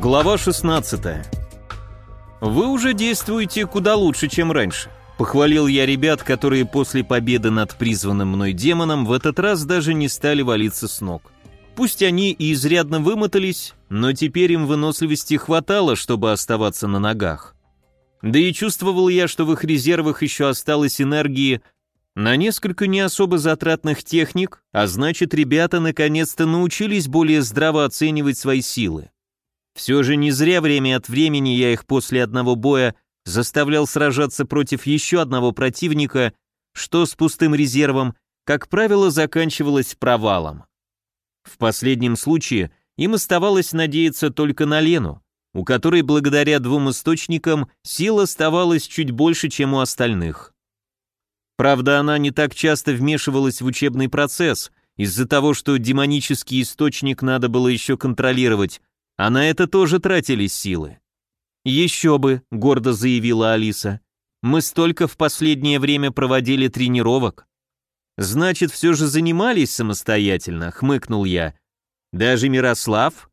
Глава 16. Вы уже действуете куда лучше, чем раньше. Похвалил я ребят, которые после победы над призванным мной демоном в этот раз даже не стали валиться с ног. Пусть они и изрядно вымотались, но теперь им выносливости хватало, чтобы оставаться на ногах. Да и чувствовал я, что в их резервах еще осталось энергии на несколько не особо затратных техник, а значит, ребята наконец-то научились более здраво оценивать свои силы. Все же не зря время от времени я их после одного боя заставлял сражаться против еще одного противника, что с пустым резервом, как правило, заканчивалось провалом. В последнем случае им оставалось надеяться только на Лену, у которой благодаря двум источникам сил оставалось чуть больше, чем у остальных. Правда, она не так часто вмешивалась в учебный процесс, из-за того, что демонический источник надо было еще контролировать, а на это тоже тратились силы. «Еще бы», — гордо заявила Алиса, — «мы столько в последнее время проводили тренировок». «Значит, все же занимались самостоятельно», — хмыкнул я. «Даже Мирослав?»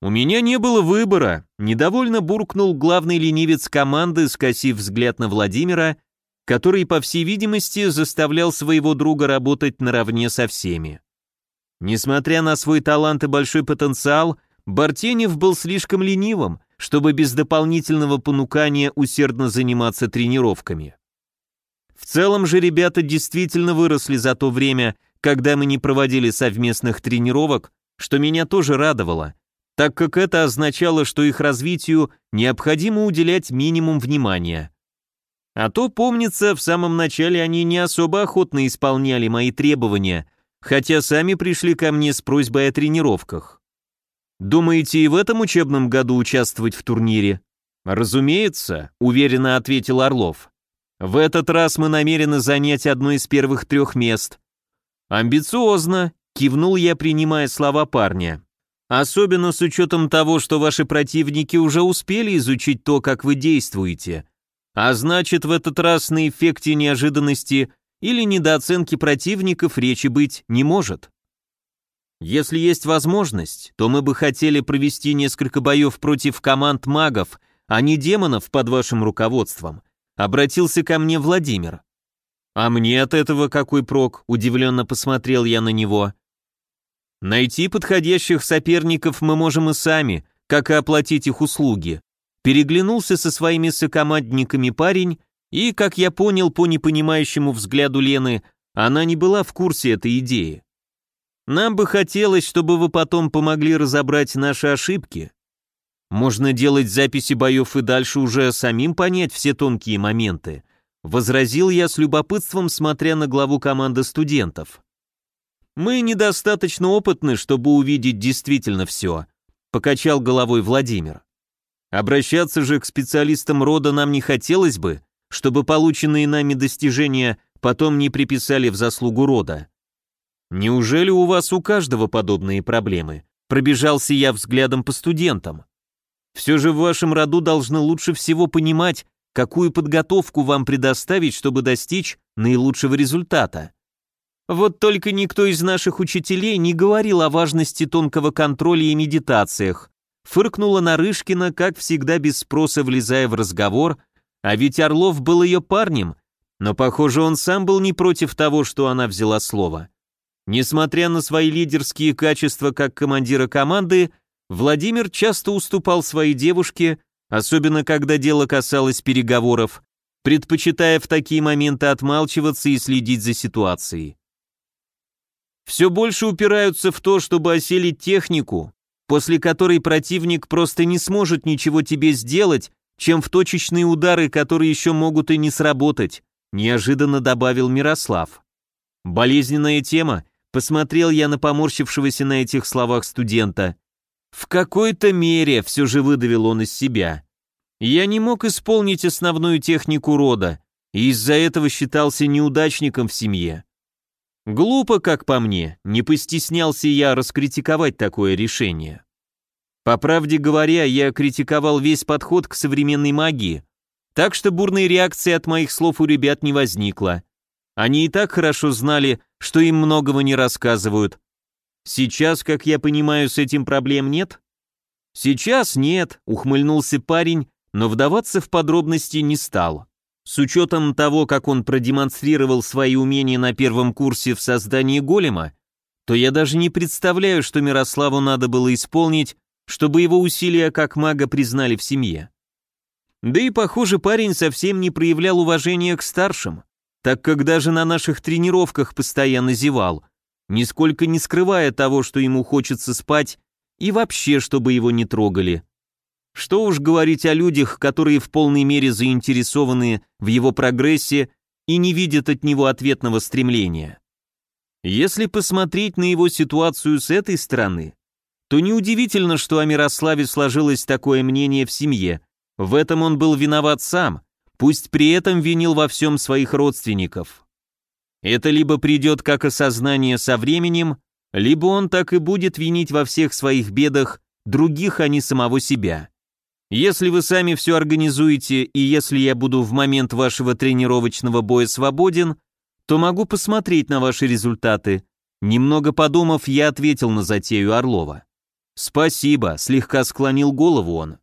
«У меня не было выбора», — недовольно буркнул главный ленивец команды, скосив взгляд на Владимира, который, по всей видимости, заставлял своего друга работать наравне со всеми. Несмотря на свой талант и большой потенциал, Бартенев был слишком ленивым, чтобы без дополнительного понукания усердно заниматься тренировками. В целом же ребята действительно выросли за то время, когда мы не проводили совместных тренировок, что меня тоже радовало, так как это означало, что их развитию необходимо уделять минимум внимания. А то, помнится, в самом начале они не особо охотно исполняли мои требования, хотя сами пришли ко мне с просьбой о тренировках. Думаете и в этом учебном году участвовать в турнире? Разумеется, уверенно ответил Орлов. В этот раз мы намерены занять одно из первых трех мест. Амбициозно, кивнул я, принимая слова парня. Особенно с учетом того, что ваши противники уже успели изучить то, как вы действуете. А значит, в этот раз на эффекте неожиданности или недооценки противников речи быть не может. Если есть возможность, то мы бы хотели провести несколько боев против команд магов, а не демонов под вашим руководством», — обратился ко мне Владимир. «А мне от этого какой прок?» — удивленно посмотрел я на него. «Найти подходящих соперников мы можем и сами, как и оплатить их услуги». Переглянулся со своими сокомандниками парень, и, как я понял по непонимающему взгляду Лены, она не была в курсе этой идеи. Нам бы хотелось, чтобы вы потом помогли разобрать наши ошибки. Можно делать записи боев и дальше уже самим понять все тонкие моменты. Возразил я с любопытством, смотря на главу команды студентов. Мы недостаточно опытны, чтобы увидеть действительно все, покачал головой Владимир. Обращаться же к специалистам рода нам не хотелось бы, чтобы полученные нами достижения потом не приписали в заслугу рода. Неужели у вас у каждого подобные проблемы? Пробежался я взглядом по студентам. Все же в вашем роду должны лучше всего понимать, какую подготовку вам предоставить, чтобы достичь наилучшего результата. Вот только никто из наших учителей не говорил о важности тонкого контроля и медитациях. Фыркнула Нарышкина, как всегда без спроса влезая в разговор, а ведь Орлов был ее парнем, но, похоже, он сам был не против того, что она взяла слово. Несмотря на свои лидерские качества как командира команды, Владимир часто уступал своей девушке, особенно когда дело касалось переговоров, предпочитая в такие моменты отмалчиваться и следить за ситуацией. Все больше упираются в то, чтобы оселить технику, после которой противник просто не сможет ничего тебе сделать, чем в точечные удары, которые еще могут и не сработать, неожиданно добавил Мирослав. Болезненная тема, Посмотрел я на поморщившегося на этих словах студента. В какой-то мере все же выдавил он из себя. Я не мог исполнить основную технику рода, и из-за этого считался неудачником в семье. Глупо, как по мне, не постеснялся я раскритиковать такое решение. По правде говоря, я критиковал весь подход к современной магии, так что бурной реакции от моих слов у ребят не возникло. Они и так хорошо знали, что им многого не рассказывают. Сейчас, как я понимаю, с этим проблем нет? Сейчас нет, ухмыльнулся парень, но вдаваться в подробности не стал. С учетом того, как он продемонстрировал свои умения на первом курсе в создании голема, то я даже не представляю, что Мирославу надо было исполнить, чтобы его усилия как мага признали в семье. Да и, похоже, парень совсем не проявлял уважения к старшим, так как даже на наших тренировках постоянно зевал, нисколько не скрывая того, что ему хочется спать, и вообще, чтобы его не трогали. Что уж говорить о людях, которые в полной мере заинтересованы в его прогрессе и не видят от него ответного стремления. Если посмотреть на его ситуацию с этой стороны, то неудивительно, что о Мирославе сложилось такое мнение в семье. В этом он был виноват сам, пусть при этом винил во всем своих родственников. Это либо придет как осознание со временем, либо он так и будет винить во всех своих бедах других, а не самого себя. Если вы сами все организуете, и если я буду в момент вашего тренировочного боя свободен, то могу посмотреть на ваши результаты. Немного подумав, я ответил на затею Орлова. «Спасибо», — слегка склонил голову он.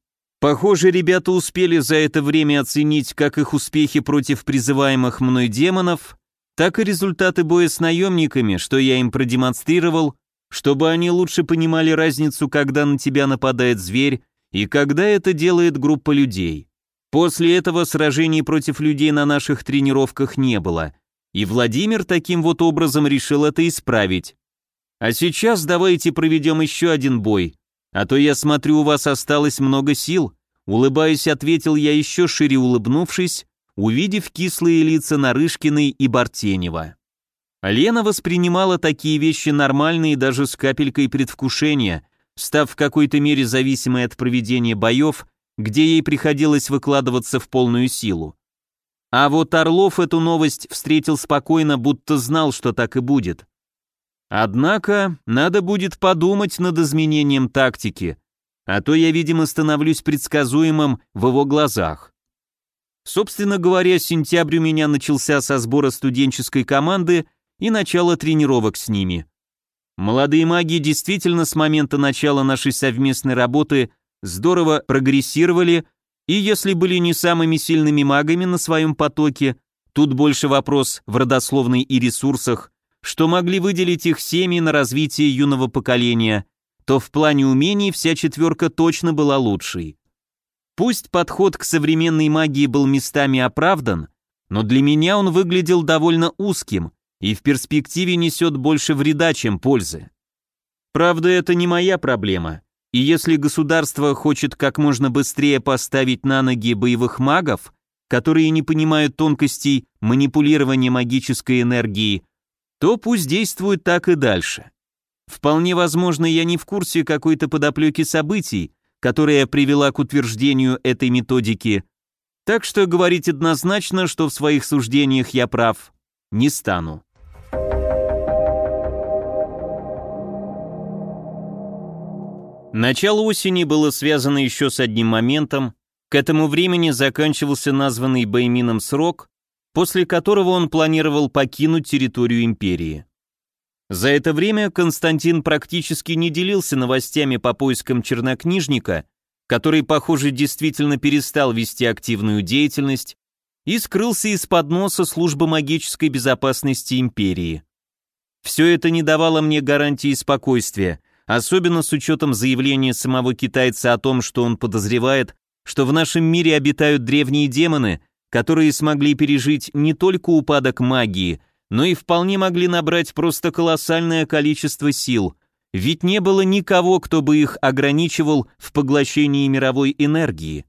Похоже, ребята успели за это время оценить как их успехи против призываемых мной демонов, так и результаты боя с наемниками, что я им продемонстрировал, чтобы они лучше понимали разницу, когда на тебя нападает зверь и когда это делает группа людей. После этого сражений против людей на наших тренировках не было, и Владимир таким вот образом решил это исправить. А сейчас давайте проведем еще один бой, а то я смотрю, у вас осталось много сил. Улыбаясь, ответил я еще шире улыбнувшись, увидев кислые лица Нарышкиной и Бартенева. Лена воспринимала такие вещи нормальные даже с капелькой предвкушения, став в какой-то мере зависимой от проведения боев, где ей приходилось выкладываться в полную силу. А вот Орлов эту новость встретил спокойно, будто знал, что так и будет. Однако, надо будет подумать над изменением тактики, а то я, видимо, становлюсь предсказуемым в его глазах. Собственно говоря, сентябрь у меня начался со сбора студенческой команды и начала тренировок с ними. Молодые маги действительно с момента начала нашей совместной работы здорово прогрессировали, и если были не самыми сильными магами на своем потоке, тут больше вопрос в родословной и ресурсах, что могли выделить их семьи на развитие юного поколения, то в плане умений вся четверка точно была лучшей. Пусть подход к современной магии был местами оправдан, но для меня он выглядел довольно узким и в перспективе несет больше вреда, чем пользы. Правда, это не моя проблема, и если государство хочет как можно быстрее поставить на ноги боевых магов, которые не понимают тонкостей манипулирования магической энергией, то пусть действует так и дальше. Вполне возможно, я не в курсе какой-то подоплеки событий, которая привела к утверждению этой методики, так что говорить однозначно, что в своих суждениях я прав, не стану. Начало осени было связано еще с одним моментом. К этому времени заканчивался названный Баймином срок, после которого он планировал покинуть территорию империи. За это время Константин практически не делился новостями по поискам чернокнижника, который, похоже, действительно перестал вести активную деятельность и скрылся из-под носа службы магической безопасности империи. Все это не давало мне гарантии спокойствия, особенно с учетом заявления самого китайца о том, что он подозревает, что в нашем мире обитают древние демоны, которые смогли пережить не только упадок магии, но и вполне могли набрать просто колоссальное количество сил, ведь не было никого, кто бы их ограничивал в поглощении мировой энергии.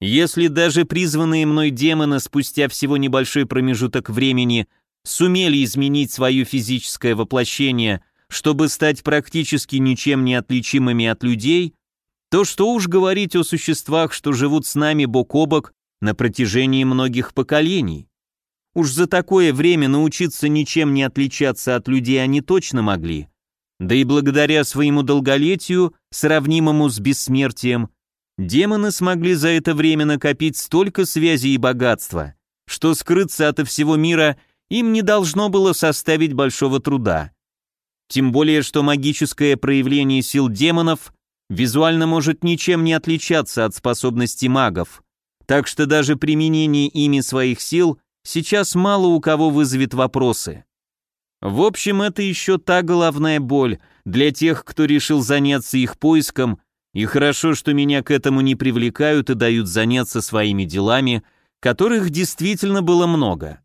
Если даже призванные мной демоны спустя всего небольшой промежуток времени сумели изменить свое физическое воплощение, чтобы стать практически ничем не отличимыми от людей, то что уж говорить о существах, что живут с нами бок о бок на протяжении многих поколений. Уж за такое время научиться ничем не отличаться от людей они точно могли. Да и благодаря своему долголетию, сравнимому с бессмертием, демоны смогли за это время накопить столько связей и богатства, что скрыться от всего мира им не должно было составить большого труда. Тем более, что магическое проявление сил демонов визуально может ничем не отличаться от способностей магов, так что даже применение ими своих сил сейчас мало у кого вызовет вопросы. В общем, это еще та головная боль для тех, кто решил заняться их поиском, и хорошо, что меня к этому не привлекают и дают заняться своими делами, которых действительно было много.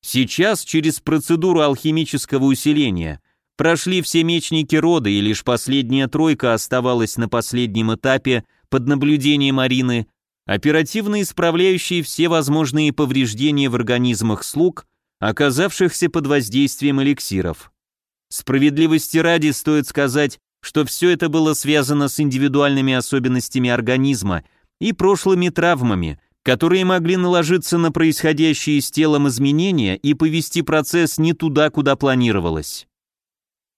Сейчас через процедуру алхимического усиления прошли все мечники рода, и лишь последняя тройка оставалась на последнем этапе под наблюдением Арины, оперативно исправляющие все возможные повреждения в организмах слуг, оказавшихся под воздействием эликсиров. Справедливости ради стоит сказать, что все это было связано с индивидуальными особенностями организма и прошлыми травмами, которые могли наложиться на происходящие с телом изменения и повести процесс не туда, куда планировалось.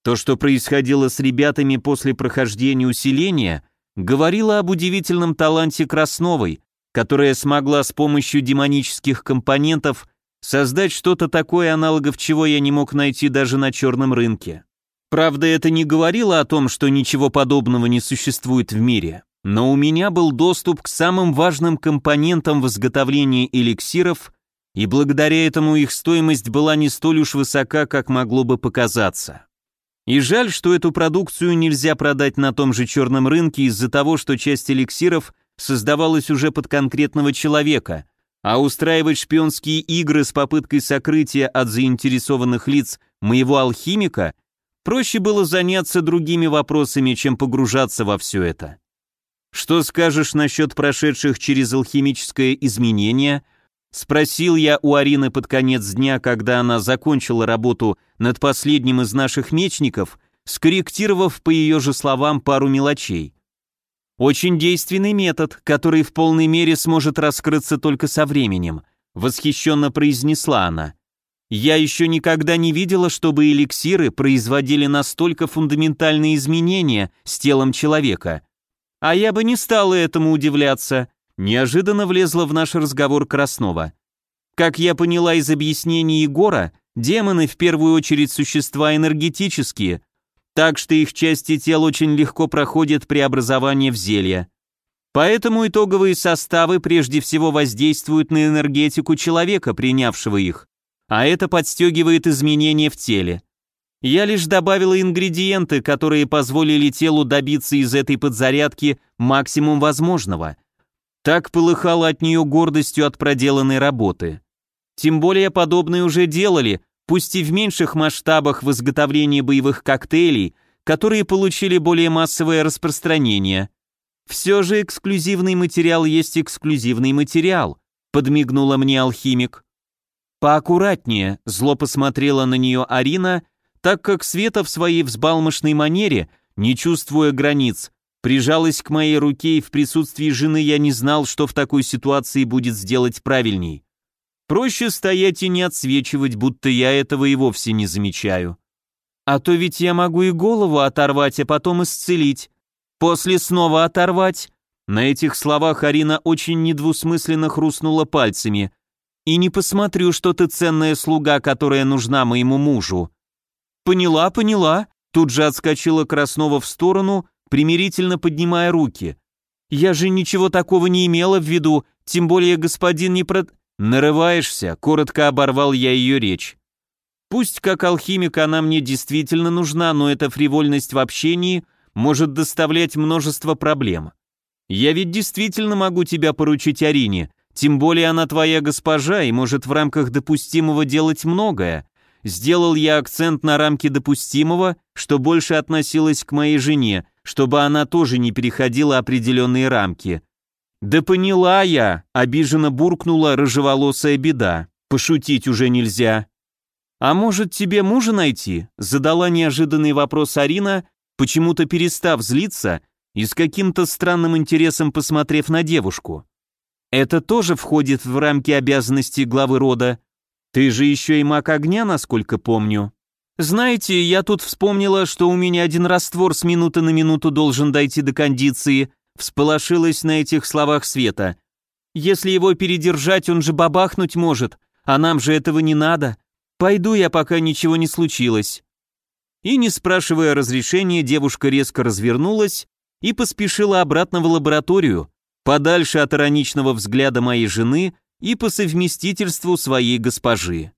То, что происходило с ребятами после прохождения усиления, говорило об удивительном таланте Красновой, которая смогла с помощью демонических компонентов создать что-то такое, аналогов чего я не мог найти даже на черном рынке. Правда, это не говорило о том, что ничего подобного не существует в мире, но у меня был доступ к самым важным компонентам в изготовлении эликсиров, и благодаря этому их стоимость была не столь уж высока, как могло бы показаться. И жаль, что эту продукцию нельзя продать на том же черном рынке из-за того, что часть эликсиров создавалась уже под конкретного человека, а устраивать шпионские игры с попыткой сокрытия от заинтересованных лиц моего алхимика проще было заняться другими вопросами, чем погружаться во все это. Что скажешь насчет прошедших через алхимическое изменение? Спросил я у Арины под конец дня, когда она закончила работу над последним из наших мечников, скорректировав по ее же словам пару мелочей. Очень действенный метод, который в полной мере сможет раскрыться только со временем, восхищенно произнесла она. Я еще никогда не видела, чтобы эликсиры производили настолько фундаментальные изменения с телом человека. А я бы не стала этому удивляться, неожиданно влезла в наш разговор Краснова. Как я поняла из объяснений Егора, демоны в первую очередь существа энергетические, так что их части тел очень легко проходят преобразование в зелья. Поэтому итоговые составы прежде всего воздействуют на энергетику человека, принявшего их, а это подстегивает изменения в теле. Я лишь добавила ингредиенты, которые позволили телу добиться из этой подзарядки максимум возможного. Так полыхало от нее гордостью от проделанной работы. Тем более подобное уже делали, пусть и в меньших масштабах в изготовлении боевых коктейлей, которые получили более массовое распространение. Все же эксклюзивный материал есть эксклюзивный материал, подмигнула мне алхимик. Поаккуратнее, зло посмотрела на нее Арина, так как Света в своей взбалмошной манере, не чувствуя границ, прижалась к моей руке и в присутствии жены я не знал, что в такой ситуации будет сделать правильней. Проще стоять и не отсвечивать, будто я этого и вовсе не замечаю. А то ведь я могу и голову оторвать, а потом исцелить. После снова оторвать. На этих словах Арина очень недвусмысленно хрустнула пальцами. И не посмотрю, что ты ценная слуга, которая нужна моему мужу. Поняла, поняла. Тут же отскочила Краснова в сторону, примирительно поднимая руки. Я же ничего такого не имела в виду, тем более господин не про... «Нарываешься», — коротко оборвал я ее речь. «Пусть как алхимик она мне действительно нужна, но эта фривольность в общении может доставлять множество проблем. Я ведь действительно могу тебя поручить Арине, тем более она твоя госпожа и может в рамках допустимого делать многое. Сделал я акцент на рамки допустимого, что больше относилось к моей жене, чтобы она тоже не переходила определенные рамки. «Да поняла я», — обиженно буркнула рыжеволосая беда. «Пошутить уже нельзя». «А может, тебе мужа найти?» — задала неожиданный вопрос Арина, почему-то перестав злиться и с каким-то странным интересом посмотрев на девушку. «Это тоже входит в рамки обязанностей главы рода. Ты же еще и маг огня, насколько помню». «Знаете, я тут вспомнила, что у меня один раствор с минуты на минуту должен дойти до кондиции, Всполошилась на этих словах Света. «Если его передержать, он же бабахнуть может, а нам же этого не надо. Пойду я, пока ничего не случилось». И не спрашивая разрешения, девушка резко развернулась и поспешила обратно в лабораторию, подальше от ироничного взгляда моей жены и по совместительству своей госпожи.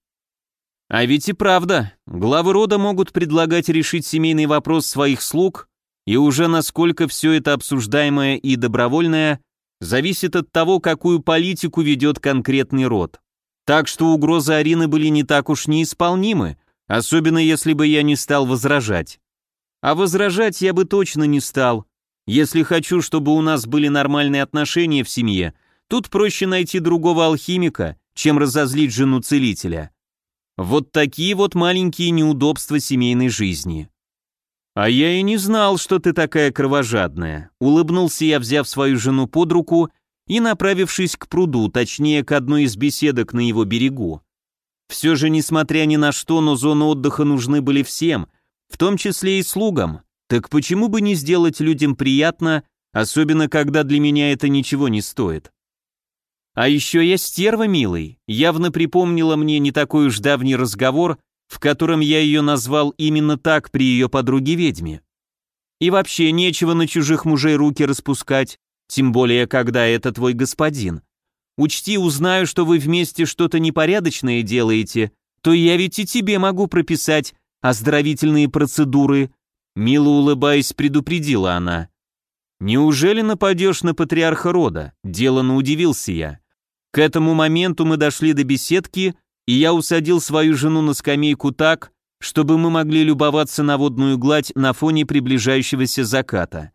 А ведь и правда, главы рода могут предлагать решить семейный вопрос своих слуг, и уже насколько все это обсуждаемое и добровольное зависит от того, какую политику ведет конкретный род. Так что угрозы Арины были не так уж неисполнимы, особенно если бы я не стал возражать. А возражать я бы точно не стал. Если хочу, чтобы у нас были нормальные отношения в семье, тут проще найти другого алхимика, чем разозлить жену целителя. Вот такие вот маленькие неудобства семейной жизни. А я и не знал, что ты такая кровожадная. Улыбнулся я, взяв свою жену под руку и направившись к пруду, точнее к одной из беседок на его берегу. Все же, несмотря ни на что, но зоны отдыха нужны были всем, в том числе и слугам. Так почему бы не сделать людям приятно, особенно когда для меня это ничего не стоит? А еще я стерва, милый, явно припомнила мне не такой уж давний разговор, в котором я ее назвал именно так при ее подруге-ведьме. И вообще нечего на чужих мужей руки распускать, тем более, когда это твой господин. Учти, узнаю, что вы вместе что-то непорядочное делаете, то я ведь и тебе могу прописать оздоровительные процедуры. Мило улыбаясь, предупредила она. Неужели нападешь на патриарха рода? Делано удивился я. К этому моменту мы дошли до беседки, и я усадил свою жену на скамейку так, чтобы мы могли любоваться на водную гладь на фоне приближающегося заката.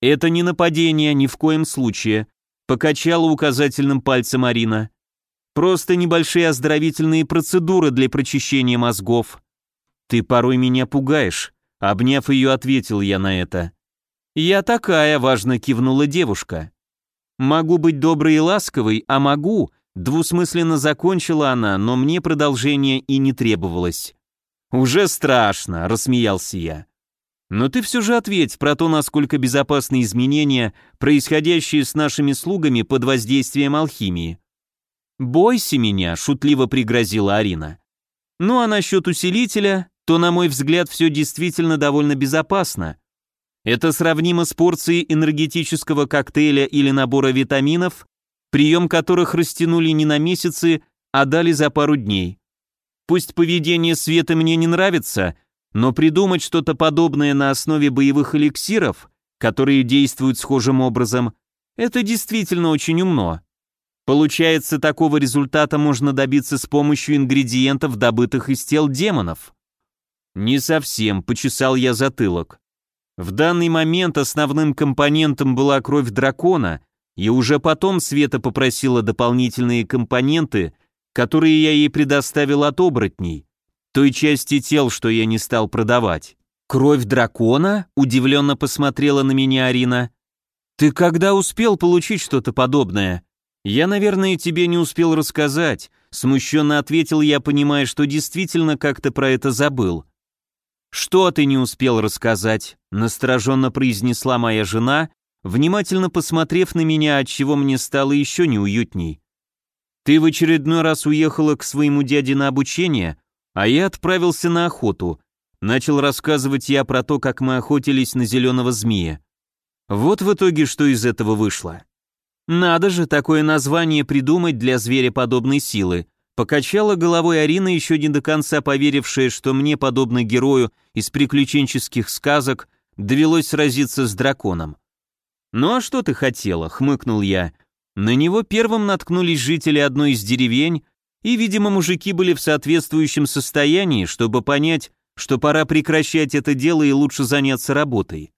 «Это не нападение, ни в коем случае», — покачала указательным пальцем Арина. «Просто небольшие оздоровительные процедуры для прочищения мозгов». «Ты порой меня пугаешь», — обняв ее, ответил я на это. «Я такая», — важно кивнула девушка. «Могу быть доброй и ласковой, а могу», — двусмысленно закончила она, но мне продолжение и не требовалось. «Уже страшно», — рассмеялся я. Но ты все же ответь про то, насколько безопасны изменения, происходящие с нашими слугами под воздействием алхимии. «Бойся меня», — шутливо пригрозила Арина. «Ну а насчет усилителя, то, на мой взгляд, все действительно довольно безопасно. Это сравнимо с порцией энергетического коктейля или набора витаминов, прием которых растянули не на месяцы, а дали за пару дней. Пусть поведение Света мне не нравится, но придумать что-то подобное на основе боевых эликсиров, которые действуют схожим образом, это действительно очень умно. Получается, такого результата можно добиться с помощью ингредиентов, добытых из тел демонов. Не совсем, почесал я затылок. В данный момент основным компонентом была кровь дракона, и уже потом Света попросила дополнительные компоненты, которые я ей предоставил от оборотней той части тел, что я не стал продавать. «Кровь дракона?» — удивленно посмотрела на меня Арина. «Ты когда успел получить что-то подобное?» «Я, наверное, тебе не успел рассказать», — смущенно ответил я, понимая, что действительно как-то про это забыл. «Что ты не успел рассказать?» — настороженно произнесла моя жена, внимательно посмотрев на меня, от чего мне стало еще неуютней. «Ты в очередной раз уехала к своему дяде на обучение, а я отправился на охоту. Начал рассказывать я про то, как мы охотились на зеленого змея. Вот в итоге что из этого вышло. Надо же такое название придумать для зверя подобной силы. Покачала головой Арина, еще не до конца поверившая, что мне, подобно герою из приключенческих сказок, довелось сразиться с драконом. «Ну а что ты хотела?» — хмыкнул я. На него первым наткнулись жители одной из деревень, и, видимо, мужики были в соответствующем состоянии, чтобы понять, что пора прекращать это дело и лучше заняться работой.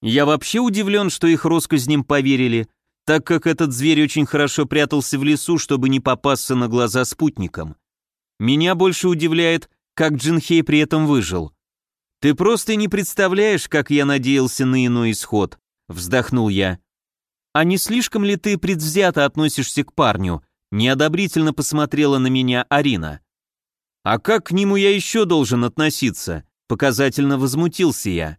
Я вообще удивлен, что их россказням поверили, так как этот зверь очень хорошо прятался в лесу, чтобы не попасться на глаза спутникам. Меня больше удивляет, как Джинхей при этом выжил. «Ты просто не представляешь, как я надеялся на иной исход», — вздохнул я. «А не слишком ли ты предвзято относишься к парню?» Неодобрительно посмотрела на меня Арина. «А как к нему я еще должен относиться?» Показательно возмутился я.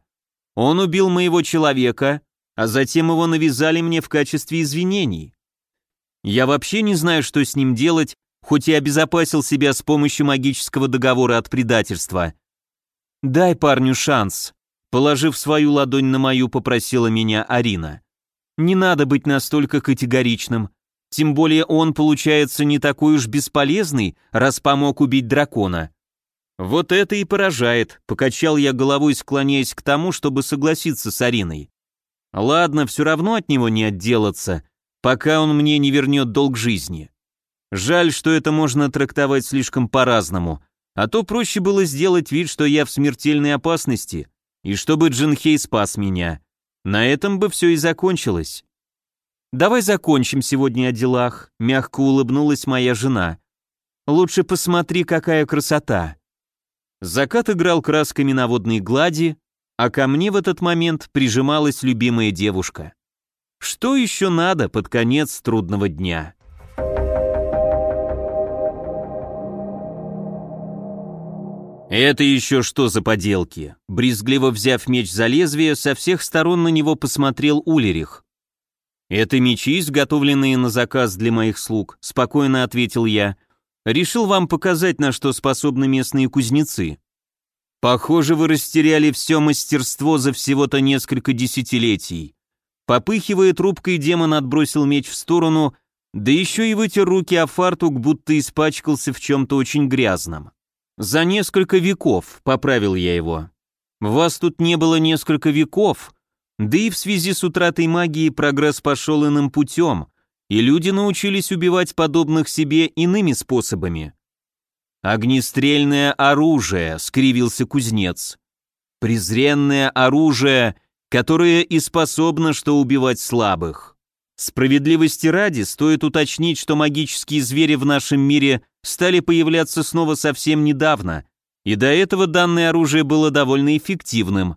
«Он убил моего человека, а затем его навязали мне в качестве извинений. Я вообще не знаю, что с ним делать, хоть и обезопасил себя с помощью магического договора от предательства. Дай парню шанс», Положив свою ладонь на мою, попросила меня Арина. Не надо быть настолько категоричным. Тем более он, получается, не такой уж бесполезный, раз помог убить дракона. Вот это и поражает, покачал я головой, склоняясь к тому, чтобы согласиться с Ариной. Ладно, все равно от него не отделаться, пока он мне не вернет долг жизни. Жаль, что это можно трактовать слишком по-разному, а то проще было сделать вид, что я в смертельной опасности, и чтобы Джинхей спас меня. На этом бы все и закончилось. «Давай закончим сегодня о делах», — мягко улыбнулась моя жена. «Лучше посмотри, какая красота». Закат играл красками на водной глади, а ко мне в этот момент прижималась любимая девушка. Что еще надо под конец трудного дня? «Это еще что за поделки?» Брезгливо взяв меч за лезвие, со всех сторон на него посмотрел Улерих. «Это мечи, изготовленные на заказ для моих слуг», — спокойно ответил я. «Решил вам показать, на что способны местные кузнецы. Похоже, вы растеряли все мастерство за всего-то несколько десятилетий». Попыхивая трубкой, демон отбросил меч в сторону, да еще и вытер руки о фартук, будто испачкался в чем-то очень грязном. «За несколько веков», — поправил я его. «Вас тут не было несколько веков, да и в связи с утратой магии прогресс пошел иным путем, и люди научились убивать подобных себе иными способами». «Огнестрельное оружие», — скривился кузнец. «Презренное оружие, которое и способно что убивать слабых». Справедливости ради, стоит уточнить, что магические звери в нашем мире стали появляться снова совсем недавно, и до этого данное оружие было довольно эффективным.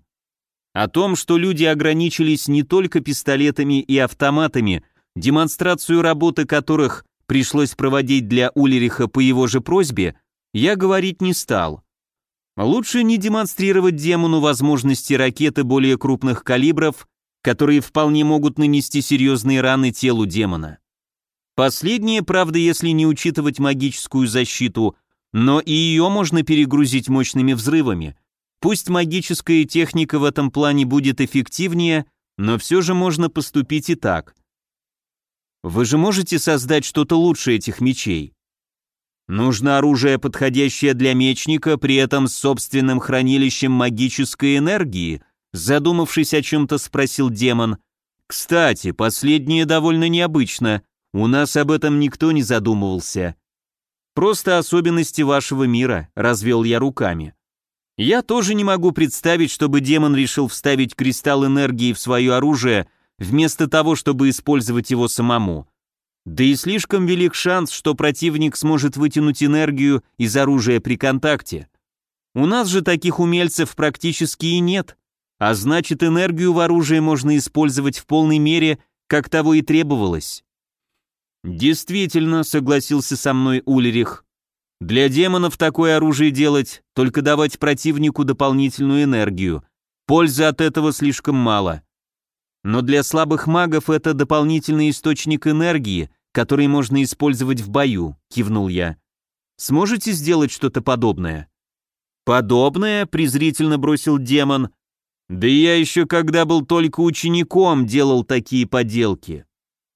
О том, что люди ограничились не только пистолетами и автоматами, демонстрацию работы которых пришлось проводить для Улериха по его же просьбе, я говорить не стал. Лучше не демонстрировать демону возможности ракеты более крупных калибров которые вполне могут нанести серьезные раны телу демона. Последнее, правда, если не учитывать магическую защиту, но и ее можно перегрузить мощными взрывами. Пусть магическая техника в этом плане будет эффективнее, но все же можно поступить и так. Вы же можете создать что-то лучше этих мечей. Нужно оружие, подходящее для мечника, при этом с собственным хранилищем магической энергии, Задумавшись о чем-то, спросил демон. «Кстати, последнее довольно необычно. У нас об этом никто не задумывался. Просто особенности вашего мира», — развел я руками. «Я тоже не могу представить, чтобы демон решил вставить кристалл энергии в свое оружие, вместо того, чтобы использовать его самому. Да и слишком велик шанс, что противник сможет вытянуть энергию из оружия при контакте. У нас же таких умельцев практически и нет. А значит, энергию в оружии можно использовать в полной мере, как того и требовалось. Действительно, согласился со мной Ульрих. Для демонов такое оружие делать, только давать противнику дополнительную энергию. Пользы от этого слишком мало. Но для слабых магов это дополнительный источник энергии, который можно использовать в бою, кивнул я. Сможете сделать что-то подобное? Подобное, презрительно бросил демон, да я еще когда был только учеником делал такие поделки.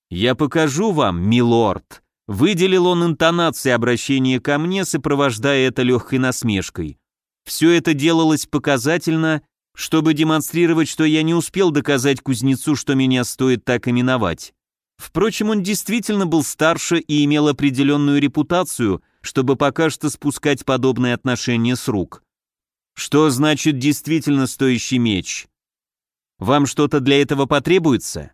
Я покажу вам, милорд. Выделил он интонации обращения ко мне, сопровождая это легкой насмешкой. Все это делалось показательно, чтобы демонстрировать, что я не успел доказать кузнецу, что меня стоит так именовать. Впрочем, он действительно был старше и имел определенную репутацию, чтобы пока что спускать подобные отношения с рук. Что значит действительно стоящий меч? Вам что-то для этого потребуется?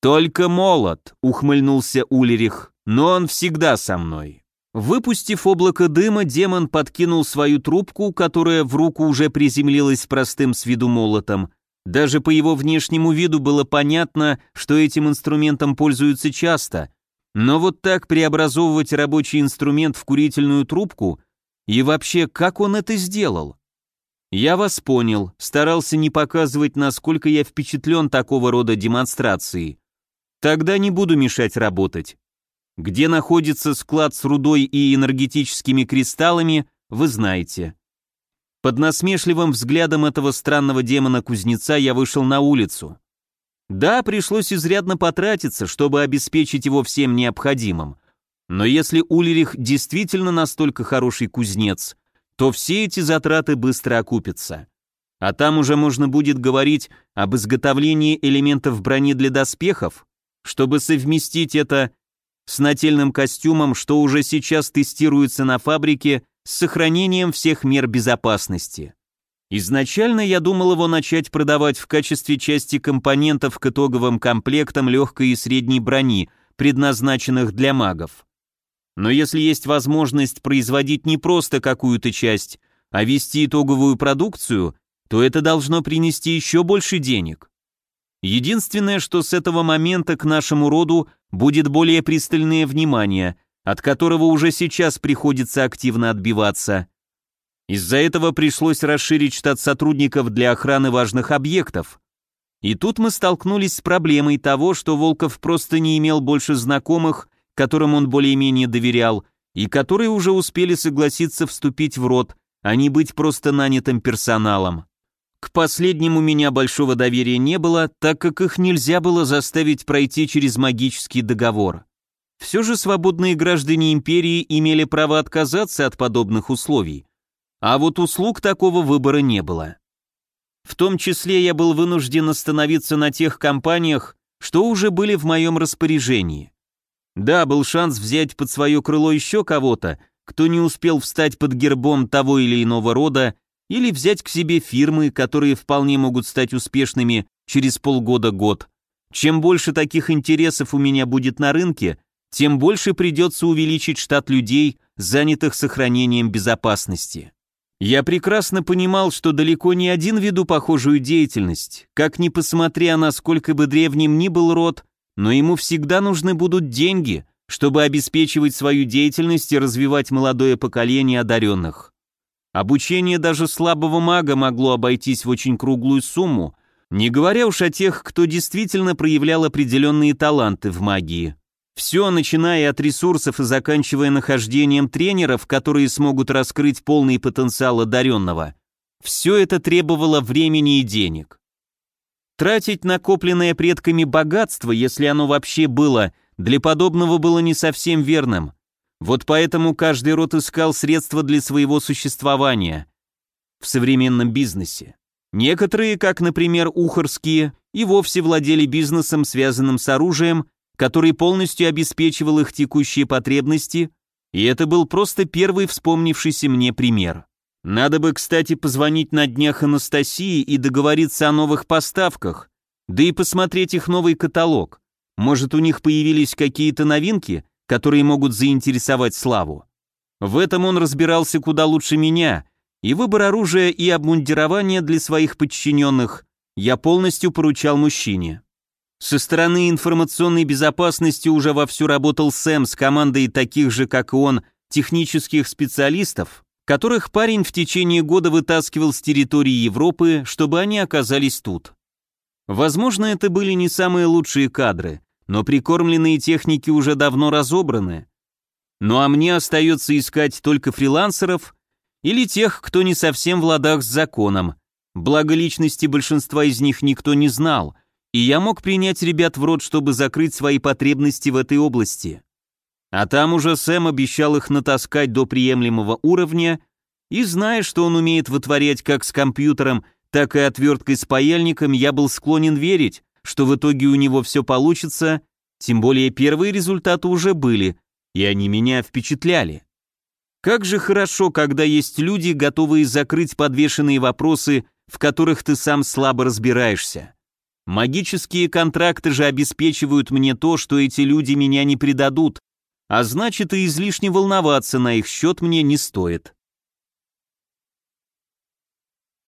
Только молот, ухмыльнулся Улерих, но он всегда со мной. Выпустив облако дыма, демон подкинул свою трубку, которая в руку уже приземлилась простым с виду молотом. Даже по его внешнему виду было понятно, что этим инструментом пользуются часто. Но вот так преобразовывать рабочий инструмент в курительную трубку и вообще, как он это сделал? Я вас понял, старался не показывать, насколько я впечатлен такого рода демонстрацией. Тогда не буду мешать работать. Где находится склад с рудой и энергетическими кристаллами, вы знаете. Под насмешливым взглядом этого странного демона-кузнеца я вышел на улицу. Да, пришлось изрядно потратиться, чтобы обеспечить его всем необходимым. Но если Ульрих действительно настолько хороший кузнец, то все эти затраты быстро окупятся. А там уже можно будет говорить об изготовлении элементов брони для доспехов, чтобы совместить это с нательным костюмом, что уже сейчас тестируется на фабрике с сохранением всех мер безопасности. Изначально я думал его начать продавать в качестве части компонентов к итоговым комплектам легкой и средней брони, предназначенных для магов. Но если есть возможность производить не просто какую-то часть, а вести итоговую продукцию, то это должно принести еще больше денег. Единственное, что с этого момента к нашему роду будет более пристальное внимание, от которого уже сейчас приходится активно отбиваться. Из-за этого пришлось расширить штат сотрудников для охраны важных объектов. И тут мы столкнулись с проблемой того, что Волков просто не имел больше знакомых, которым он более-менее доверял, и которые уже успели согласиться вступить в род, а не быть просто нанятым персоналом. К последним у меня большого доверия не было, так как их нельзя было заставить пройти через магический договор. Все же свободные граждане империи имели право отказаться от подобных условий, а вот услуг такого выбора не было. В том числе я был вынужден остановиться на тех компаниях, что уже были в моем распоряжении. Да, был шанс взять под свое крыло еще кого-то, кто не успел встать под гербом того или иного рода или взять к себе фирмы, которые вполне могут стать успешными через полгода-год. Чем больше таких интересов у меня будет на рынке, тем больше придется увеличить штат людей, занятых сохранением безопасности. Я прекрасно понимал, что далеко не один веду похожую деятельность, как ни посмотря, насколько бы древним ни был род, но ему всегда нужны будут деньги, чтобы обеспечивать свою деятельность и развивать молодое поколение одаренных. Обучение даже слабого мага могло обойтись в очень круглую сумму, не говоря уж о тех, кто действительно проявлял определенные таланты в магии. Все, начиная от ресурсов и заканчивая нахождением тренеров, которые смогут раскрыть полный потенциал одаренного. Все это требовало времени и денег. Тратить накопленное предками богатство, если оно вообще было, для подобного было не совсем верным. Вот поэтому каждый род искал средства для своего существования в современном бизнесе. Некоторые, как, например, ухарские, и вовсе владели бизнесом, связанным с оружием, который полностью обеспечивал их текущие потребности, и это был просто первый вспомнившийся мне пример. Надо бы, кстати, позвонить на днях Анастасии и договориться о новых поставках, да и посмотреть их новый каталог. Может, у них появились какие-то новинки, которые могут заинтересовать Славу. В этом он разбирался куда лучше меня, и выбор оружия и обмундирования для своих подчиненных я полностью поручал мужчине. Со стороны информационной безопасности уже вовсю работал Сэм с командой таких же, как и он, технических специалистов, которых парень в течение года вытаскивал с территории Европы, чтобы они оказались тут. Возможно, это были не самые лучшие кадры, но прикормленные техники уже давно разобраны. Ну а мне остается искать только фрилансеров или тех, кто не совсем в ладах с законом. Благо личности большинства из них никто не знал, и я мог принять ребят в рот, чтобы закрыть свои потребности в этой области. А там уже Сэм обещал их натаскать до приемлемого уровня, и зная, что он умеет вытворять как с компьютером, так и отверткой с паяльником, я был склонен верить, что в итоге у него все получится, тем более первые результаты уже были, и они меня впечатляли. Как же хорошо, когда есть люди, готовые закрыть подвешенные вопросы, в которых ты сам слабо разбираешься. Магические контракты же обеспечивают мне то, что эти люди меня не предадут, а значит и излишне волноваться на их счет мне не стоит.